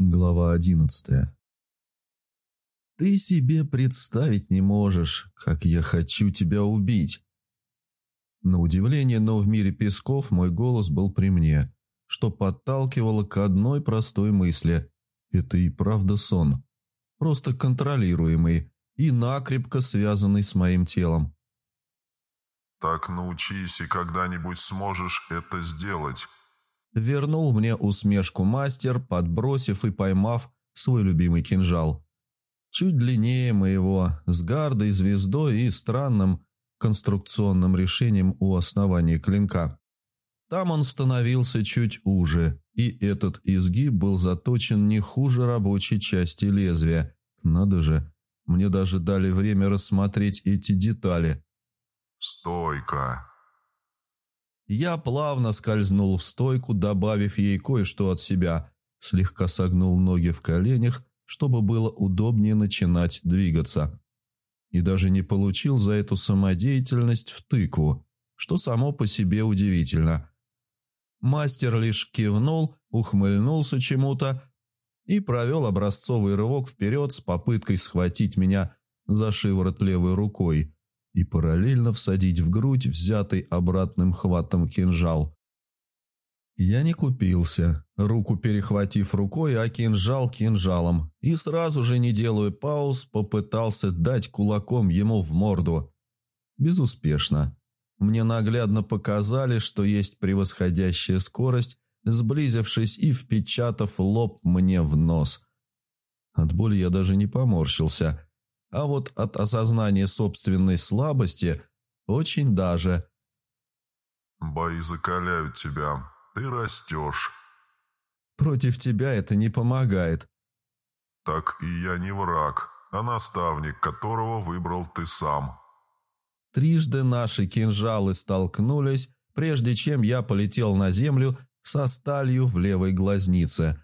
Глава одиннадцатая. «Ты себе представить не можешь, как я хочу тебя убить!» На удивление, но в мире песков мой голос был при мне, что подталкивало к одной простой мысли. Это и правда сон. Просто контролируемый и накрепко связанный с моим телом. «Так научись, и когда-нибудь сможешь это сделать», Вернул мне усмешку мастер, подбросив и поймав свой любимый кинжал. Чуть длиннее моего, с гардой, звездой и странным конструкционным решением у основания клинка. Там он становился чуть уже, и этот изгиб был заточен не хуже рабочей части лезвия. Надо же, мне даже дали время рассмотреть эти детали. «Стойка!» Я плавно скользнул в стойку, добавив ей кое-что от себя, слегка согнул ноги в коленях, чтобы было удобнее начинать двигаться. И даже не получил за эту самодеятельность в тыкву, что само по себе удивительно. Мастер лишь кивнул, ухмыльнулся чему-то и провел образцовый рывок вперед с попыткой схватить меня за шиворот левой рукой – и параллельно всадить в грудь взятый обратным хватом кинжал. Я не купился, руку перехватив рукой, а кинжал кинжалом, и сразу же, не делая пауз, попытался дать кулаком ему в морду. Безуспешно. Мне наглядно показали, что есть превосходящая скорость, сблизившись и впечатав лоб мне в нос. От боли я даже не поморщился – а вот от осознания собственной слабости очень даже. «Бои закаляют тебя, ты растешь». «Против тебя это не помогает». «Так и я не враг, а наставник, которого выбрал ты сам». Трижды наши кинжалы столкнулись, прежде чем я полетел на землю со сталью в левой глазнице.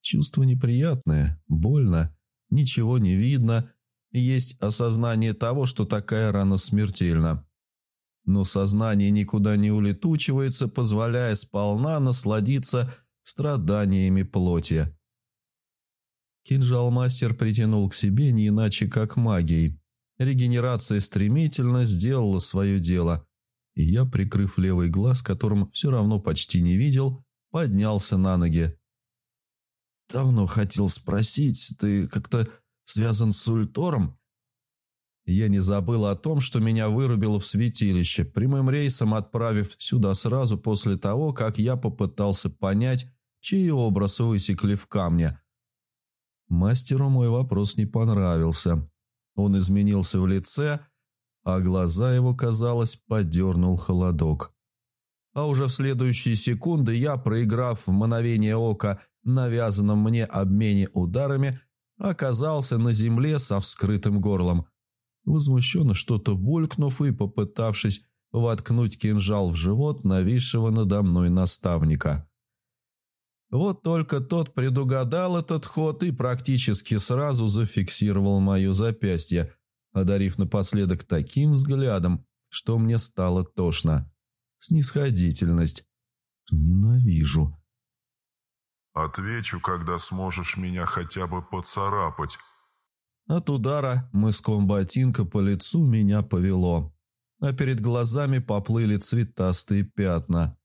Чувство неприятное, больно, ничего не видно, есть осознание того, что такая рана смертельна. Но сознание никуда не улетучивается, позволяя сполна насладиться страданиями плоти. Кинжал-мастер притянул к себе не иначе, как магией. Регенерация стремительно сделала свое дело, и я, прикрыв левый глаз, которым все равно почти не видел, поднялся на ноги. «Давно хотел спросить, ты как-то связан с Ультором? Я не забыл о том, что меня вырубило в святилище, прямым рейсом отправив сюда сразу после того, как я попытался понять, чей образ высекли в камне. Мастеру мой вопрос не понравился. Он изменился в лице, а глаза его, казалось, подернул холодок. А уже в следующие секунды я, проиграв в мановение ока навязанном мне обмене ударами, оказался на земле со вскрытым горлом. Возмущенно что-то булькнув и попытавшись воткнуть кинжал в живот нависшего надо мной наставника. Вот только тот предугадал этот ход и практически сразу зафиксировал мое запястье, одарив напоследок таким взглядом, что мне стало тошно. Снисходительность. Ненавижу. Отвечу, когда сможешь меня хотя бы поцарапать». От удара мыском ботинка по лицу меня повело, а перед глазами поплыли цветастые пятна.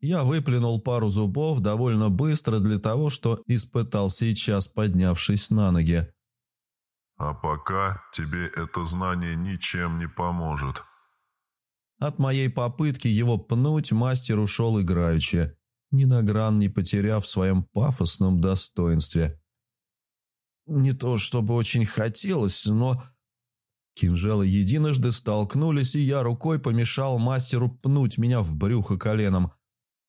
Я выплюнул пару зубов довольно быстро для того, что испытал сейчас, поднявшись на ноги. «А пока тебе это знание ничем не поможет». От моей попытки его пнуть мастер ушел играючи ни на гран не потеряв в своем пафосном достоинстве. Не то чтобы очень хотелось, но... Кинжалы единожды столкнулись, и я рукой помешал мастеру пнуть меня в брюхо коленом.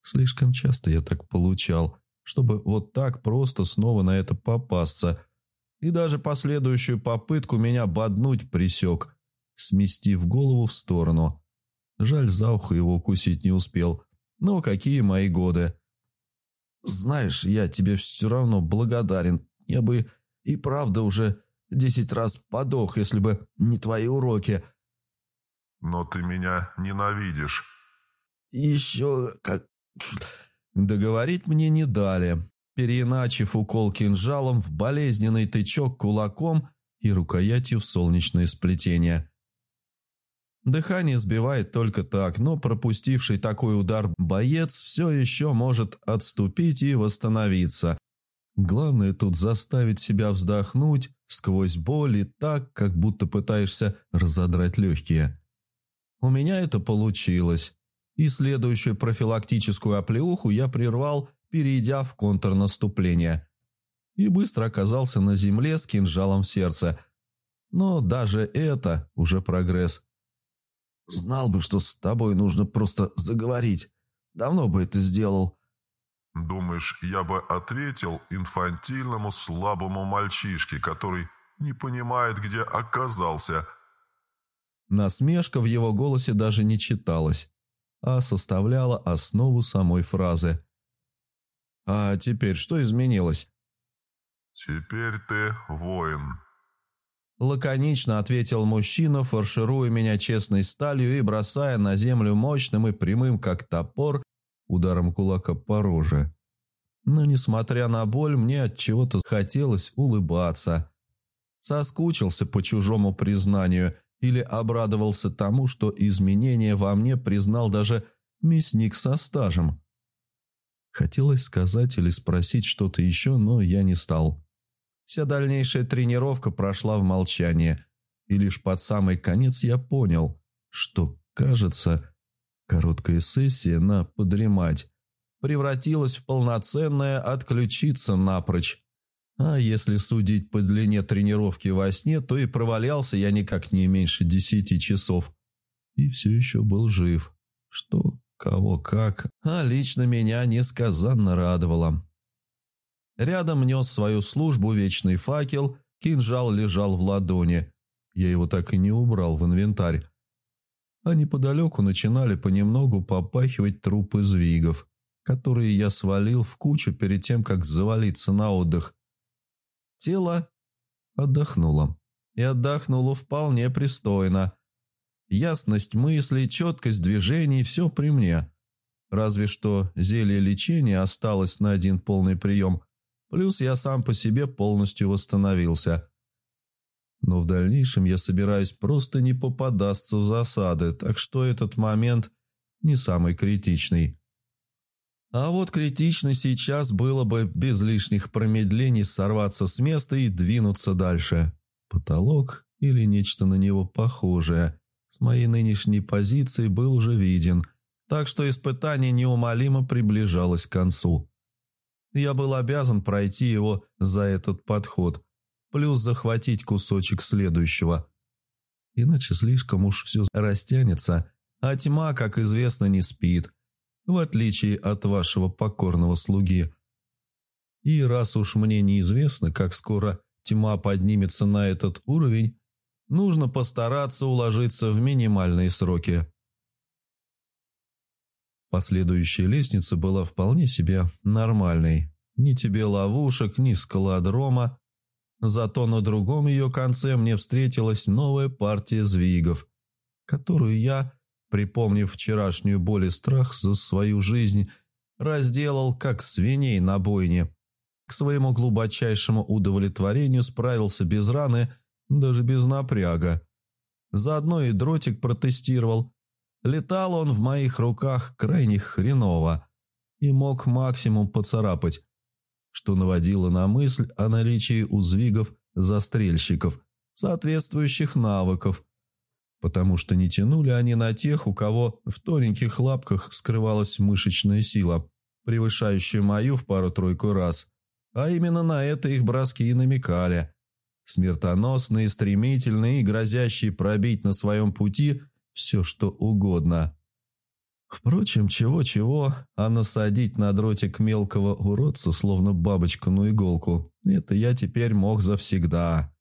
Слишком часто я так получал, чтобы вот так просто снова на это попасться. И даже последующую попытку меня боднуть присек, сместив голову в сторону. Жаль, за ухо его укусить не успел. Но какие мои годы. Знаешь, я тебе все равно благодарен. Я бы и правда уже десять раз подох, если бы не твои уроки. Но ты меня ненавидишь. Еще как... Договорить мне не дали. переиначив укол кинжалом в болезненный тычок кулаком и рукоятью в солнечное сплетение. Дыхание сбивает только так, но пропустивший такой удар боец все еще может отступить и восстановиться. Главное тут заставить себя вздохнуть сквозь боль и так, как будто пытаешься разодрать легкие. У меня это получилось, и следующую профилактическую оплеуху я прервал, перейдя в контрнаступление. И быстро оказался на земле с кинжалом в сердце. Но даже это уже прогресс. Знал бы, что с тобой нужно просто заговорить. Давно бы это сделал. Думаешь, я бы ответил инфантильному слабому мальчишке, который не понимает, где оказался? Насмешка в его голосе даже не читалась, а составляла основу самой фразы. «А теперь что изменилось?» «Теперь ты воин», Лаконично ответил мужчина, фаршируя меня честной сталью и бросая на землю мощным и прямым, как топор, ударом кулака по роже. Но, несмотря на боль, мне от чего-то хотелось улыбаться. Соскучился по чужому признанию или обрадовался тому, что изменения во мне признал даже мясник со стажем. Хотелось сказать или спросить что-то еще, но я не стал. Вся дальнейшая тренировка прошла в молчании, и лишь под самый конец я понял, что, кажется, короткая сессия на подремать превратилась в полноценное отключиться напрочь. А если судить по длине тренировки во сне, то и провалялся я никак не меньше десяти часов. И все еще был жив. Что, кого, как, а лично меня несказанно радовало. Рядом нес свою службу вечный факел, кинжал лежал в ладони. Я его так и не убрал в инвентарь. А неподалеку начинали понемногу попахивать трупы звигов, которые я свалил в кучу перед тем, как завалиться на отдых. Тело отдохнуло. И отдохнуло вполне пристойно. Ясность мыслей, четкость движений – все при мне. Разве что зелье лечения осталось на один полный прием – Плюс я сам по себе полностью восстановился. Но в дальнейшем я собираюсь просто не попадаться в засады, так что этот момент не самый критичный. А вот критично сейчас было бы без лишних промедлений сорваться с места и двинуться дальше. Потолок или нечто на него похожее с моей нынешней позиции был уже виден, так что испытание неумолимо приближалось к концу. Я был обязан пройти его за этот подход, плюс захватить кусочек следующего. Иначе слишком уж все растянется, а тьма, как известно, не спит, в отличие от вашего покорного слуги. И раз уж мне неизвестно, как скоро тьма поднимется на этот уровень, нужно постараться уложиться в минимальные сроки. Последующая лестница была вполне себе нормальной. Ни тебе ловушек, ни скалодрома. Зато на другом ее конце мне встретилась новая партия звигов, которую я, припомнив вчерашнюю боль и страх за свою жизнь, разделал как свиней на бойне. К своему глубочайшему удовлетворению справился без раны, даже без напряга. Заодно и дротик протестировал, Летал он в моих руках крайне хреново и мог максимум поцарапать, что наводило на мысль о наличии у звигов застрельщиков соответствующих навыков, потому что не тянули они на тех, у кого в тоненьких лапках скрывалась мышечная сила, превышающая мою в пару-тройку раз, а именно на это их броски и намекали. Смертоносные, стремительные и грозящие пробить на своем пути – все что угодно. Впрочем, чего-чего, а насадить на дротик мелкого уродца, словно бабочку на иголку, это я теперь мог завсегда.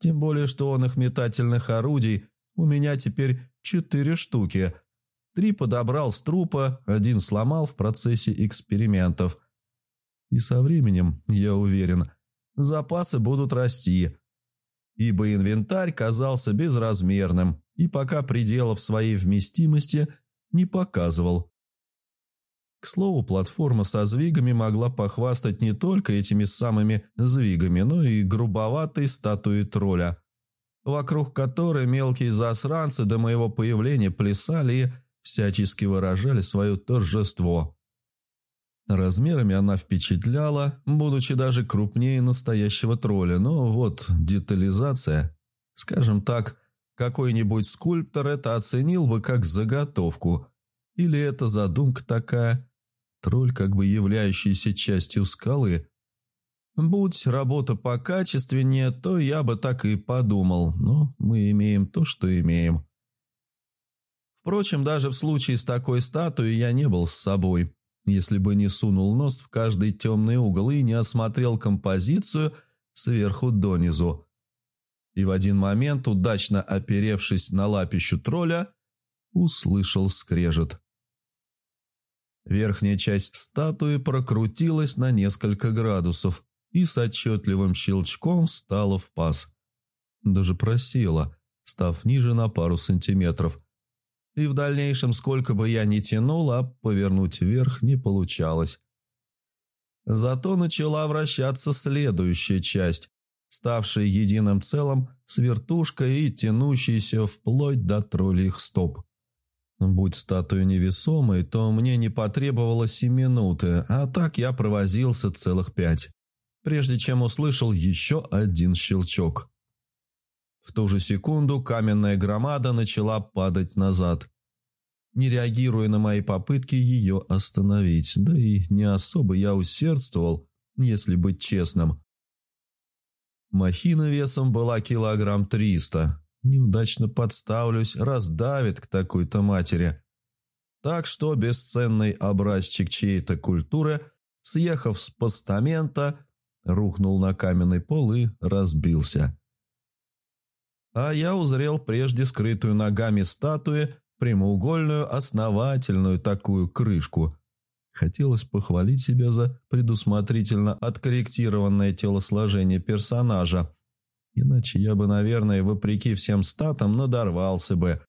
Тем более, что он их метательных орудий у меня теперь четыре штуки. Три подобрал с трупа, один сломал в процессе экспериментов. И со временем, я уверен, запасы будут расти, ибо инвентарь казался безразмерным и пока пределов своей вместимости не показывал. К слову, платформа со звигами могла похвастать не только этими самыми звигами, но и грубоватой статуей тролля, вокруг которой мелкие засранцы до моего появления плясали и всячески выражали свое торжество. Размерами она впечатляла, будучи даже крупнее настоящего тролля, но вот детализация, скажем так, какой-нибудь скульптор это оценил бы как заготовку, или это задумка такая, тролль как бы являющийся частью скалы. Будь работа покачественнее, то я бы так и подумал, но мы имеем то, что имеем. Впрочем, даже в случае с такой статуей я не был с собой если бы не сунул нос в каждый темный угол и не осмотрел композицию сверху донизу. И в один момент, удачно оперевшись на лапищу тролля, услышал скрежет. Верхняя часть статуи прокрутилась на несколько градусов и с отчетливым щелчком встала в паз. Даже просела, став ниже на пару сантиметров – и в дальнейшем, сколько бы я ни тянул, а повернуть вверх не получалось. Зато начала вращаться следующая часть, ставшая единым целым с вертушкой и тянущейся вплоть до троллих стоп. Будь статуя невесомой, то мне не потребовалось и минуты, а так я провозился целых пять, прежде чем услышал еще один щелчок. В ту же секунду каменная громада начала падать назад, не реагируя на мои попытки ее остановить, да и не особо я усердствовал, если быть честным. Махина весом была килограмм триста. Неудачно подставлюсь, раздавит к такой-то матери. Так что бесценный образчик чьей-то культуры, съехав с постамента, рухнул на каменный пол и разбился а я узрел прежде скрытую ногами статуи прямоугольную основательную такую крышку. Хотелось похвалить себя за предусмотрительно откорректированное телосложение персонажа. Иначе я бы, наверное, вопреки всем статам надорвался бы,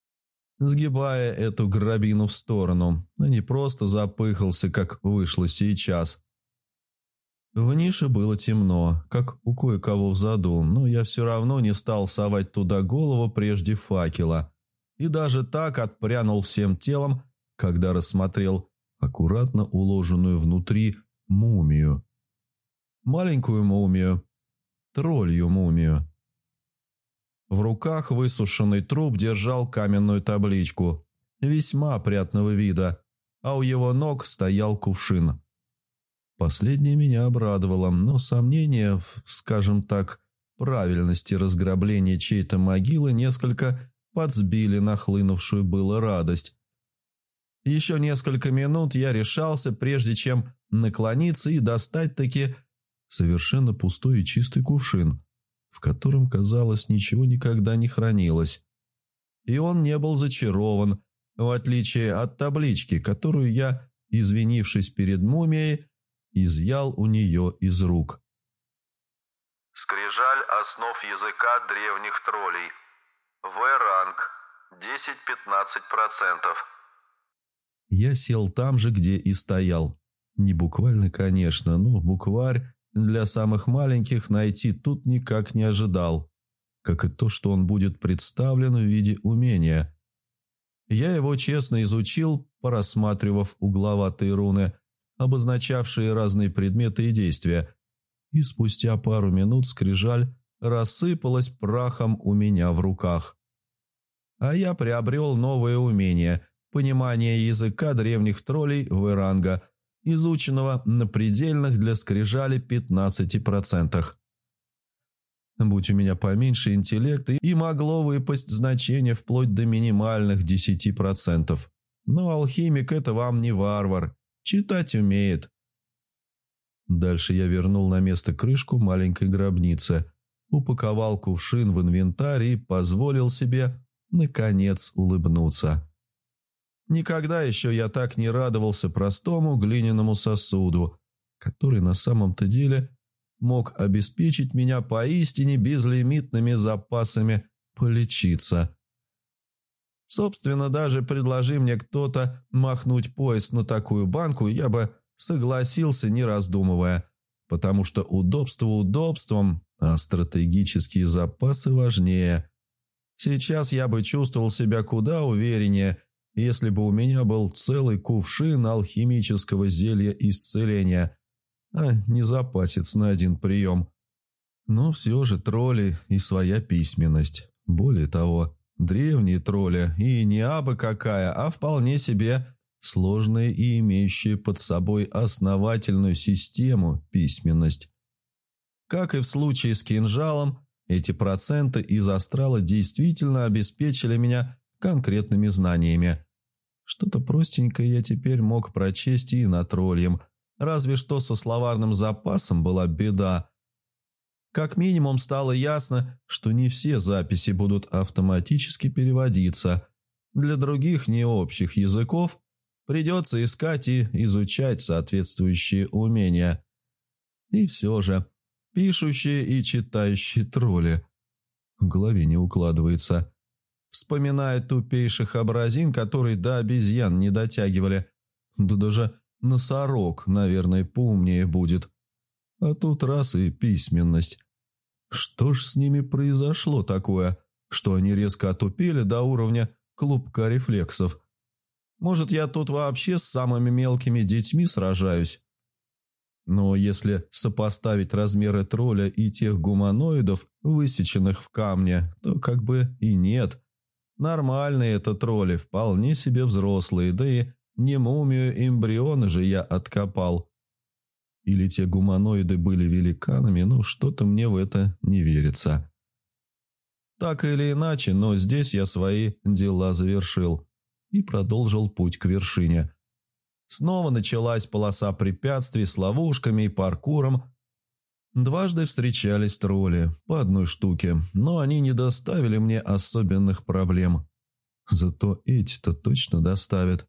сгибая эту грабину в сторону, а не просто запыхался, как вышло сейчас. В нише было темно, как у кое-кого в заду, но я все равно не стал совать туда голову прежде факела. И даже так отпрянул всем телом, когда рассмотрел аккуратно уложенную внутри мумию. Маленькую мумию, троллью мумию. В руках высушенный труп держал каменную табличку, весьма опрятного вида, а у его ног стоял кувшин. Последнее меня обрадовало, но сомнения в, скажем так, правильности разграбления чьей-то могилы несколько подсбили нахлынувшую было радость. Еще несколько минут я решался, прежде чем наклониться и достать таки совершенно пустой и чистый кувшин, в котором, казалось, ничего никогда не хранилось. И он не был зачарован, в отличие от таблички, которую я, извинившись перед мумией, изъял у нее из рук. Скрижаль основ языка древних троллей. В-ранг. 10-15%. Я сел там же, где и стоял. Не буквально, конечно, но букварь для самых маленьких найти тут никак не ожидал. Как и то, что он будет представлен в виде умения. Я его честно изучил, порассматривав угловатые руны – обозначавшие разные предметы и действия, и спустя пару минут скрижаль рассыпалась прахом у меня в руках. А я приобрел новое умение – понимание языка древних троллей Веранга, изученного на предельных для скрижали 15%. Будь у меня поменьше интеллекта, и могло выпасть значение вплоть до минимальных 10%. Но алхимик – это вам не варвар, Читать умеет. Дальше я вернул на место крышку маленькой гробницы, упаковал кувшин в инвентарь и позволил себе, наконец, улыбнуться. Никогда еще я так не радовался простому глиняному сосуду, который на самом-то деле мог обеспечить меня поистине безлимитными запасами полечиться. Собственно, даже предложи мне кто-то махнуть поезд на такую банку, я бы согласился, не раздумывая, потому что удобство удобством, а стратегические запасы важнее. Сейчас я бы чувствовал себя куда увереннее, если бы у меня был целый кувшин алхимического зелья исцеления, а не запасец на один прием. Но все же тролли и своя письменность. Более того, Древние тролли, и не абы какая, а вполне себе сложная и имеющая под собой основательную систему письменность. Как и в случае с кинжалом, эти проценты из астрала действительно обеспечили меня конкретными знаниями. Что-то простенькое я теперь мог прочесть и на троллем, разве что со словарным запасом была беда, как минимум стало ясно, что не все записи будут автоматически переводиться. Для других необщих языков придется искать и изучать соответствующие умения. И все же, пишущие и читающие тролли. В голове не укладывается. Вспоминая тупейших образин, которые до обезьян не дотягивали. Да даже носорог, наверное, поумнее будет. А тут раз и письменность. Что ж с ними произошло такое, что они резко отупели до уровня клубка рефлексов? Может, я тут вообще с самыми мелкими детьми сражаюсь? Но если сопоставить размеры тролля и тех гуманоидов, высеченных в камне, то как бы и нет. Нормальные это тролли, вполне себе взрослые, да и не мумию эмбриона же я откопал. Или те гуманоиды были великанами, но что-то мне в это не верится. Так или иначе, но здесь я свои дела завершил и продолжил путь к вершине. Снова началась полоса препятствий с ловушками и паркуром. Дважды встречались тролли, по одной штуке, но они не доставили мне особенных проблем. Зато эти-то точно доставят.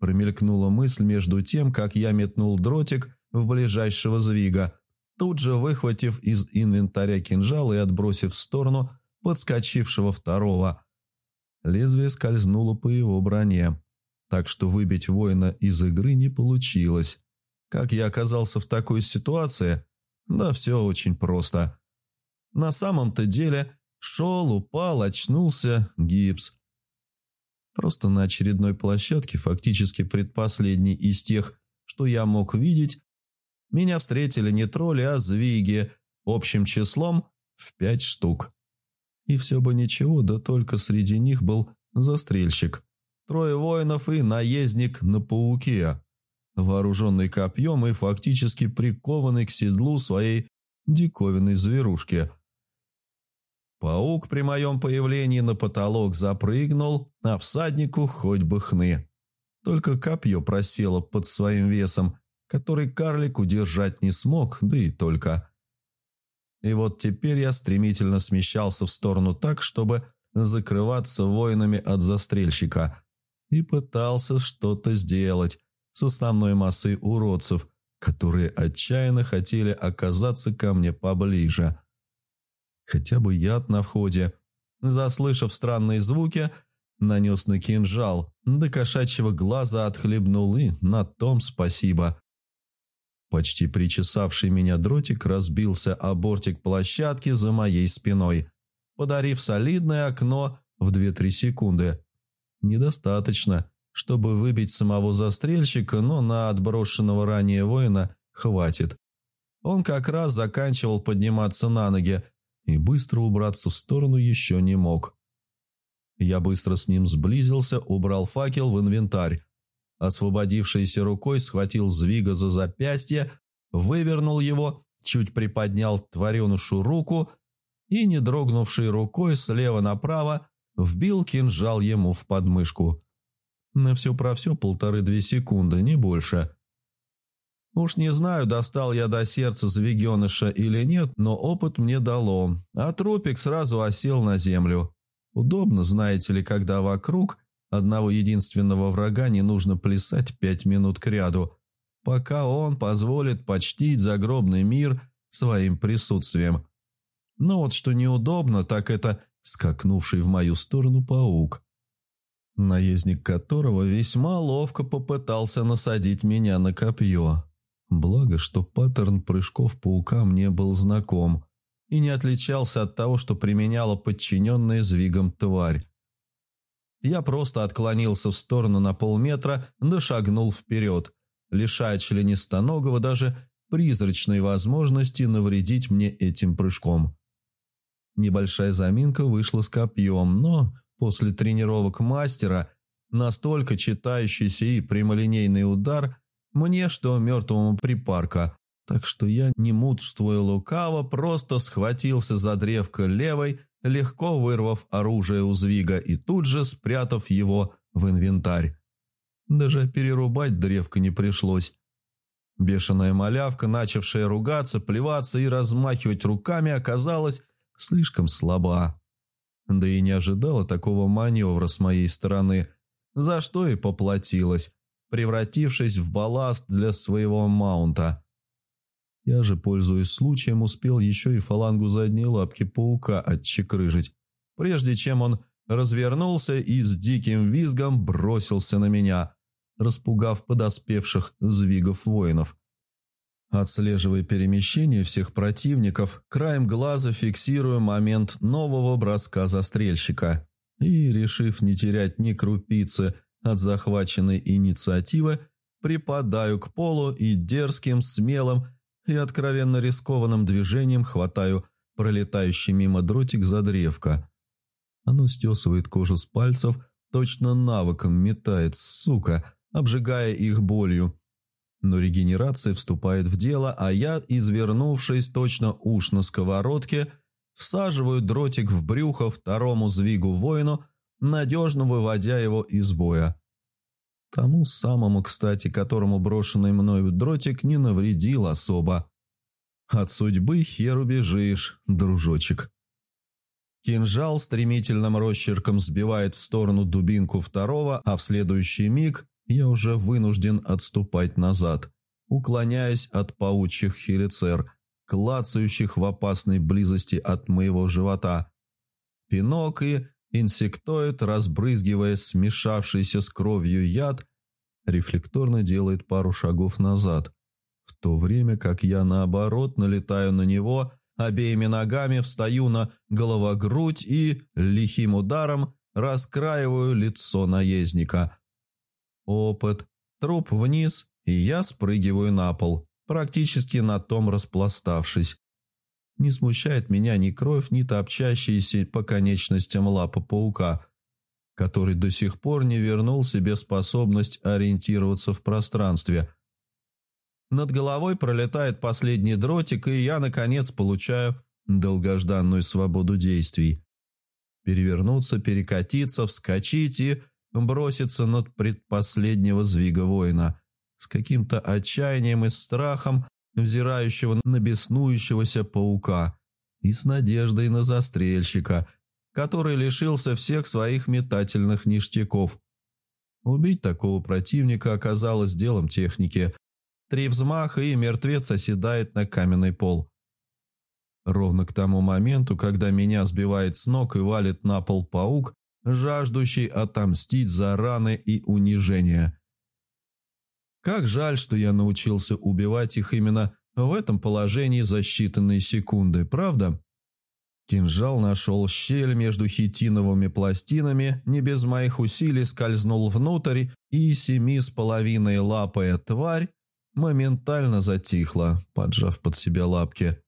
Промелькнула мысль между тем, как я метнул дротик в ближайшего звига, тут же выхватив из инвентаря кинжал и отбросив в сторону подскочившего второго. Лезвие скользнуло по его броне, так что выбить воина из игры не получилось. Как я оказался в такой ситуации? Да все очень просто. На самом-то деле шел, упал, очнулся, гипс. Просто на очередной площадке, фактически предпоследней из тех, что я мог видеть, меня встретили не тролли, а звиги, общим числом в пять штук. И все бы ничего, да только среди них был застрельщик. Трое воинов и наездник на пауке, вооруженный копьем и фактически прикованный к седлу своей диковинной зверушки. Паук при моем появлении на потолок запрыгнул, а всаднику хоть бы хны. Только копье просело под своим весом, который карлик удержать не смог, да и только. И вот теперь я стремительно смещался в сторону так, чтобы закрываться воинами от застрельщика, и пытался что-то сделать с основной массой уродцев, которые отчаянно хотели оказаться ко мне поближе. Хотя бы яд на входе. Заслышав странные звуки, нанес на кинжал, до кошачьего глаза отхлебнул и на том спасибо. Почти причесавший меня дротик разбился о бортик площадки за моей спиной, подарив солидное окно в 2-3 секунды. Недостаточно, чтобы выбить самого застрельщика, но на отброшенного ранее воина хватит. Он как раз заканчивал подниматься на ноги и быстро убраться в сторону еще не мог. Я быстро с ним сблизился, убрал факел в инвентарь, Освободившейся рукой схватил Звига за запястье, вывернул его, чуть приподнял тваренушу руку и, не дрогнувшей рукой слева направо, вбил кинжал ему в подмышку. На все про все полторы-две секунды, не больше. Уж не знаю, достал я до сердца звегеныша или нет, но опыт мне дало, а трупик сразу осел на землю. Удобно, знаете ли, когда вокруг Одного единственного врага не нужно плясать пять минут кряду, пока он позволит почтить загробный мир своим присутствием. Но вот что неудобно, так это скакнувший в мою сторону паук. Наездник которого весьма ловко попытался насадить меня на копье. Благо, что паттерн прыжков паука мне был знаком и не отличался от того, что применяла подчиненная звигом тварь. Я просто отклонился в сторону на полметра, да шагнул вперед, лишая членистоногого даже призрачной возможности навредить мне этим прыжком. Небольшая заминка вышла с копьем, но после тренировок мастера настолько читающийся и прямолинейный удар мне, что мертвому припарка, так что я, не мудствуя лукаво, просто схватился за древко левой, легко вырвав оружие у Звига и тут же спрятав его в инвентарь. Даже перерубать древко не пришлось. Бешеная малявка, начавшая ругаться, плеваться и размахивать руками, оказалась слишком слаба. Да и не ожидала такого маневра с моей стороны, за что и поплатилась, превратившись в балласт для своего маунта. Я же, пользуясь случаем, успел еще и фалангу задней лапки паука отчекрыжить, прежде чем он развернулся и с диким визгом бросился на меня, распугав подоспевших звигов воинов. Отслеживая перемещение всех противников, краем глаза фиксирую момент нового броска застрельщика и, решив не терять ни крупицы от захваченной инициативы, припадаю к полу и дерзким, смелым и откровенно рискованным движением хватаю пролетающий мимо дротик за древко. Оно стесывает кожу с пальцев, точно навыком метает, сука, обжигая их болью. Но регенерация вступает в дело, а я, извернувшись точно уж на сковородке, всаживаю дротик в брюхо второму звигу воину, надежно выводя его из боя. Тому самому, кстати, которому брошенный мною дротик не навредил особо. От судьбы хер убежишь, дружочек. Кинжал стремительным росчерком сбивает в сторону дубинку второго, а в следующий миг я уже вынужден отступать назад, уклоняясь от паучьих хелицер, клацающих в опасной близости от моего живота. Пинок и инсектоид, разбрызгивая смешавшийся с кровью яд, рефлекторно делает пару шагов назад, в то время как я, наоборот, налетаю на него, обеими ногами встаю на головогрудь и лихим ударом раскраиваю лицо наездника – Опыт. Труп вниз, и я спрыгиваю на пол, практически на том распластавшись. Не смущает меня ни кровь, ни топчащиеся по конечностям лапы паука, который до сих пор не вернул себе способность ориентироваться в пространстве. Над головой пролетает последний дротик, и я, наконец, получаю долгожданную свободу действий. Перевернуться, перекатиться, вскочить и броситься над предпоследнего звига воина с каким-то отчаянием и страхом, взирающего на беснующегося паука, и с надеждой на застрельщика, который лишился всех своих метательных ништяков. Убить такого противника оказалось делом техники. Три взмаха, и мертвец оседает на каменный пол. Ровно к тому моменту, когда меня сбивает с ног и валит на пол паук, жаждущий отомстить за раны и унижения. Как жаль, что я научился убивать их именно в этом положении за считанные секунды, правда? Кинжал нашел щель между хитиновыми пластинами, не без моих усилий скользнул внутрь, и семи с половиной лапая тварь моментально затихла, поджав под себя лапки.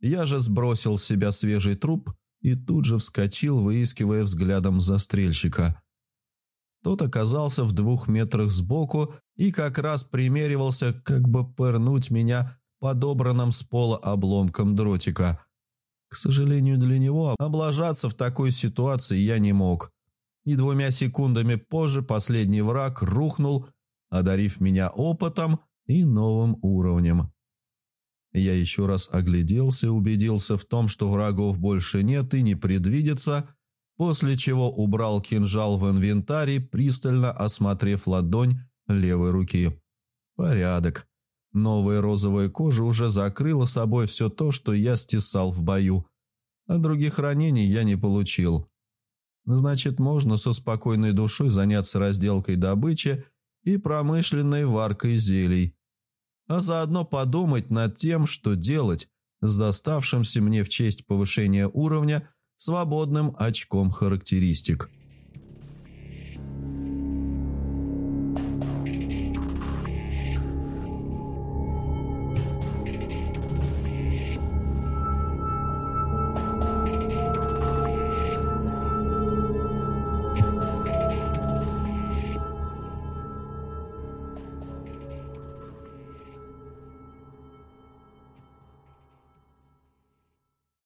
Я же сбросил с себя свежий труп и тут же вскочил, выискивая взглядом застрельщика. Тот оказался в двух метрах сбоку и как раз примеривался, как бы пырнуть меня подобранным с пола обломком дротика. К сожалению для него, облажаться в такой ситуации я не мог. И двумя секундами позже последний враг рухнул, одарив меня опытом и новым уровнем. Я еще раз огляделся убедился в том, что врагов больше нет и не предвидится, после чего убрал кинжал в инвентарь, пристально осмотрев ладонь левой руки. Порядок. Новая розовая кожа уже закрыла собой все то, что я стесал в бою, а других ранений я не получил. Значит, можно со спокойной душой заняться разделкой добычи и промышленной варкой зелий, а заодно подумать над тем, что делать с доставшимся мне в честь повышения уровня свободным очком характеристик.